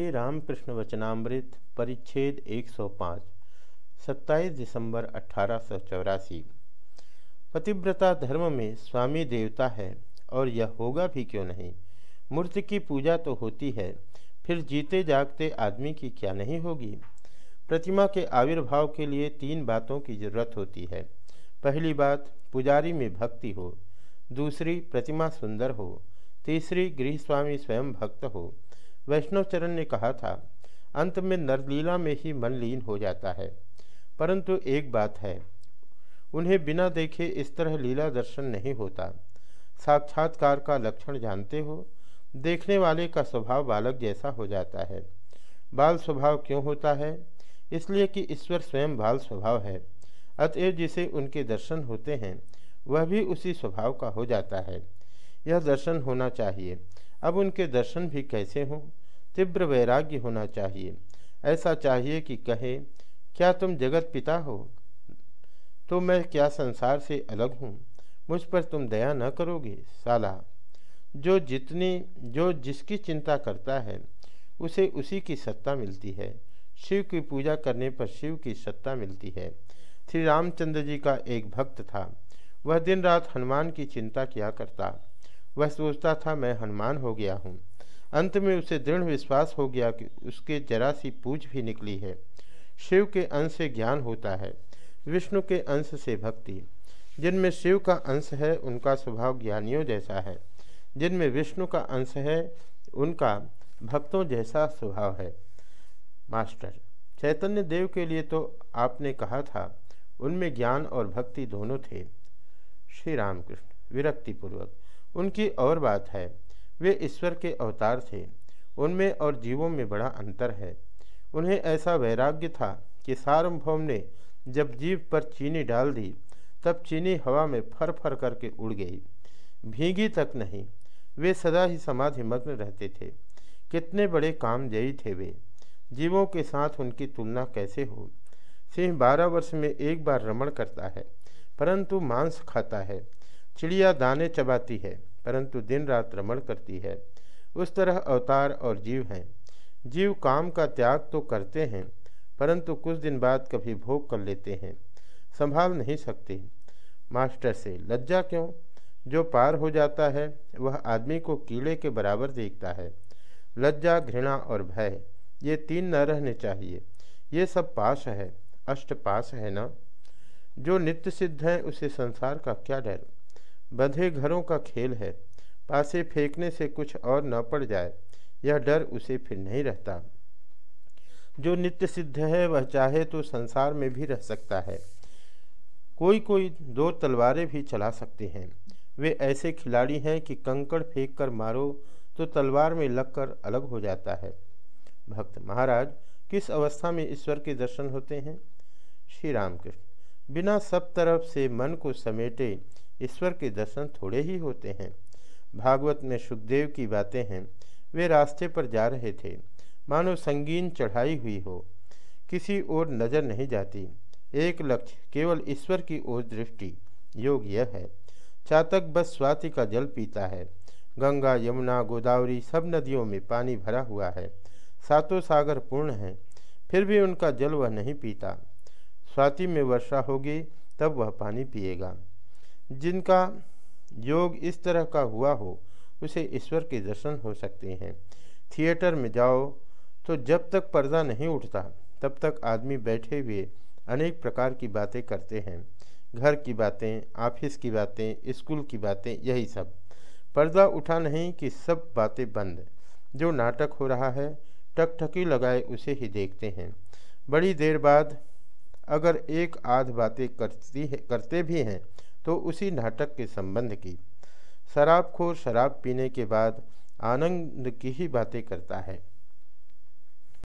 श्री रामकृष्ण वचनामृत, परिच्छेद 105 27 दिसंबर अठारह पतिव्रता धर्म में स्वामी देवता है और यह होगा भी क्यों नहीं? मूर्ति की पूजा तो होती है, फिर जीते जागते आदमी की क्या नहीं होगी? प्रतिमा के आविर्भाव के लिए तीन बातों की ज़रूरत होती है। पहली बात, पुजारी में भक्ति हो। दूसरी, प्रतिमा सुंदर हो। तीसरी, गृहस्वामी स्वयं भक्त हो। वैष्णव चरण ने कहा था, अंत में नरलीला में ही मन लीन हो जाता है। परंतु एक बात है, उन्हें बिना देखे इस तरह लीला दर्शन नहीं होता। साक्षात्कार का लक्षण जानते हो, देखने वाले का स्वभाव बालक जैसा हो जाता है। बाल स्वभाव क्यों होता है? इसलिए कि ईश्वर स्वयं बाल स्वभाव है। अतएव जिसे उनके दर्शन होते हैं, वह भी उसी स्वभाव का हो जाता है। यह दर्शन होना चाहिए। अब उनके दर्शन भी कैसे हों? तीव्र वैराग्य होना चाहिए। ऐसा चाहिए कि कहे, क्या तुम जगत पिता हो? तो मैं क्या संसार से अलग हूँ? मुझ पर तुम दया न करोगे, साला। जो जितनी, जो जिसकी चिंता करता है, उसे उसी की सत्ता मिलती है। शिव की पूजा करने पर शिव की सत्ता मिलती है। श्री रामचंद्र जी का एक भक्त था। वह दिन रात हनुमान की चिंता किया करता। वह सोचता था, मैं हनुमान हो गया हूँ। अंत में उसे दृढ़ विश्वास हो गया कि उसके जरा सी पूछ भी निकली है। शिव के अंश से ज्ञान होता है, विष्णु के अंश से भक्ति। जिनमें शिव का अंश है, उनका स्वभाव ज्ञानियों जैसा है। जिनमें विष्णु का अंश है, उनका भक्तों जैसा स्वभाव है। मास्टर, चैतन्य देव के लिए तो आपने कहा था, उनमें ज्ञान और भक्ति दोनों थे। श्री रामकृष्ण, विरक्तिपूर्वक। उनकी और बात है। वे ईश्वर के अवतार थे। उनमें और जीवों में बड़ा अंतर है। उन्हें ऐसा वैराग्य था कि सार्वभौम ने जब जीव पर चीनी डाल दी, तब चीनी हवा में फर फर करके उड़ गई। भीगी तक नहीं, वे सदा ही समाधि मग्न रहते थे। कितने बड़े काम जयी थे वे। जीवों के साथ उनकी तुलना कैसे हो? सिंह बारह वर्ष में एक बार रमण करता है, परंतु मांस खाता है। चिड़िया दाने चबाती है, परंतु दिन रात रमण करती है। उस तरह अवतार और जीव हैं। जीव काम का त्याग तो करते हैं, परंतु कुछ दिन बाद कभी भोग कर लेते हैं। संभाल नहीं सकते। मास्टर से, लज्जा क्यों? जो पार हो जाता है, वह आदमी को कीड़े के बराबर देखता है। लज्जा, घृणा और भय, ये तीन न रहने चाहिए। ये सब पास है अष्ट पास है ना? जो नित्य सिद्ध है, उसे संसार का क्या डर? बंधे घरों का खेल है। पासे फेंकने से कुछ और न पड़ जाए, यह डर उसे फिर नहीं रहता। जो नित्य सिद्ध है, वह चाहे तो संसार में भी रह सकता है। कोई कोई दो तलवारें भी चला सकते हैं। वे ऐसे खिलाड़ी हैं कि कंकड़ फेंक कर मारो तो तलवार में लगकर अलग हो जाता है। भक्त महाराज, किस अवस्था में ईश्वर के दर्शन होते हैं? श्री रामकृष्ण, बिना सब तरफ़ से मन को समेटे ईश्वर के दर्शन थोड़े ही होते हैं। भागवत में सुखदेव की बातें हैं। वे रास्ते पर जा रहे थे। मानो संगीन चढ़ाई हुई हो। किसी ओर नज़र नहीं जाती। एक लक्ष्य, केवल ईश्वर की ओर दृष्टि। योग यह है। चातक बस स्वाति का जल पीता है। गंगा, यमुना, गोदावरी सब नदियों में पानी भरा हुआ है। सातों सागर पूर्ण हैं। फिर भी उनका जल वह नहीं पीता। स्वाति में वर्षा होगी, तब वह पानी पिएगा। जिनका योग इस तरह का हुआ हो, उसे ईश्वर के दर्शन हो सकते हैं। थिएटर में जाओ तो जब तक पर्दा नहीं उठता, तब तक आदमी बैठे हुए अनेक प्रकार की बातें करते हैं। घर की बातें, ऑफ़िस की बातें, स्कूल की बातें, यही सब। पर्दा उठा नहीं कि सब बातें बंद। जो नाटक हो रहा है, टकटकी लगाए उसे ही देखते हैं। बड़ी देर बाद अगर एक आध बातें करती है, करते भी हैं तो उसी नाटक के संबंध की। शराबखोर शराब पीने के बाद आनंद की ही बातें करता है।